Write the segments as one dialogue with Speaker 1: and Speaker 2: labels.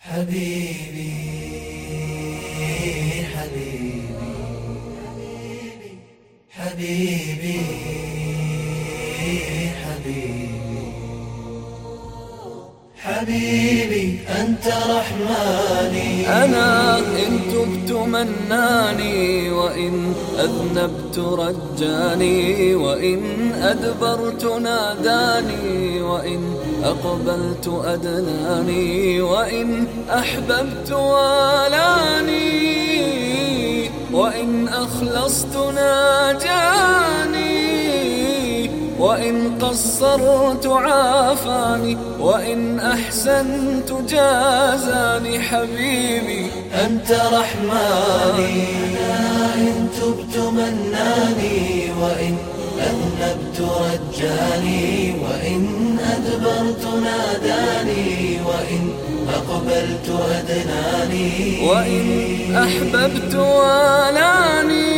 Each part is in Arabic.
Speaker 1: حبيبي حبيبي حبيبي حبيبي. حبيبي أنت رحماني.
Speaker 2: أنا إن تبت مناني وإن أذنبت رجاني وإن أدبرت ناداني وإن أقبلت أدناني وإن أحببت والاني وإن أخلصت ناجاني. وإن قصرت عافاني وإن أحسنت جازاني حبيبي
Speaker 1: أنت رحماني. إن تبت مناني وإن أذنبت رجاني وإن أدبرت ناداني وإن أقبلت أدناني.
Speaker 2: وإن أحببت والاني وإن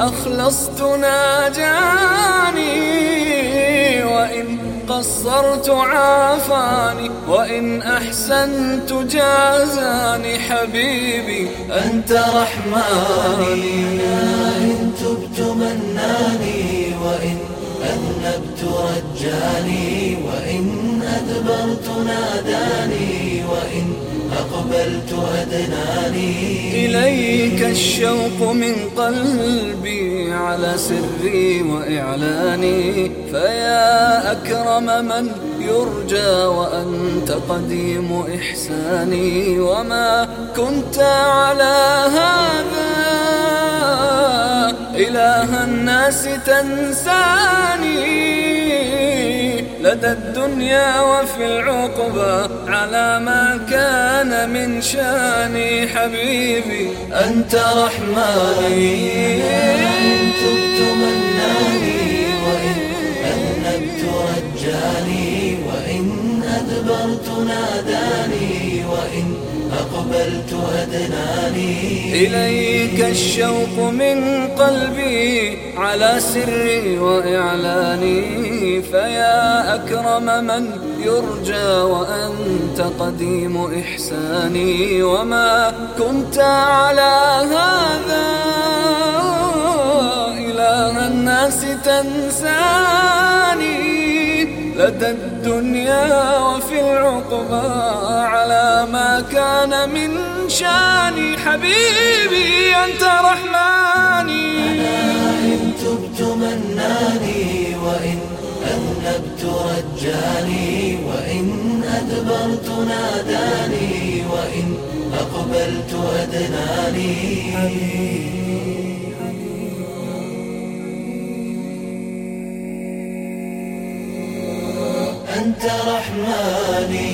Speaker 2: أخلصت ناجاني وإن قصرت عافاني وإن أحسنت جازاني حبيبي
Speaker 1: أنت رحماني. إن تبت مناني وإن أذنبت رجاني وإن أدبرت ناداني وإن أقبلت أدناني.
Speaker 2: إليك الشوق من قلبي على سري وإعلاني. فيا أكرم من يرجى وأنت قديم إحساني. وما كنت على هذا إله الناس تنساني. لدى الدنيا وفي العقبى على ما كان من شاني حبيبي.
Speaker 1: أنت رحماني. إن تبت مناني وإن أذنبت رجاني وإن أدبرت ناداني وإن أقبلت أدناني.
Speaker 2: إليك الشوق من قلبي على سري وإعلاني. فيا أكرم من يرجى وأنت قديم إحساني. وما كنت على هذا إله الناس تنساني. لدى الدنيا وفي العقبى من شاني حبيبي أنت رحماني.
Speaker 1: إن تبت مناني وإن أذنبت رجاني وإن أدبرت ناداني وإن أقبلت أدناني. أنت رحماني.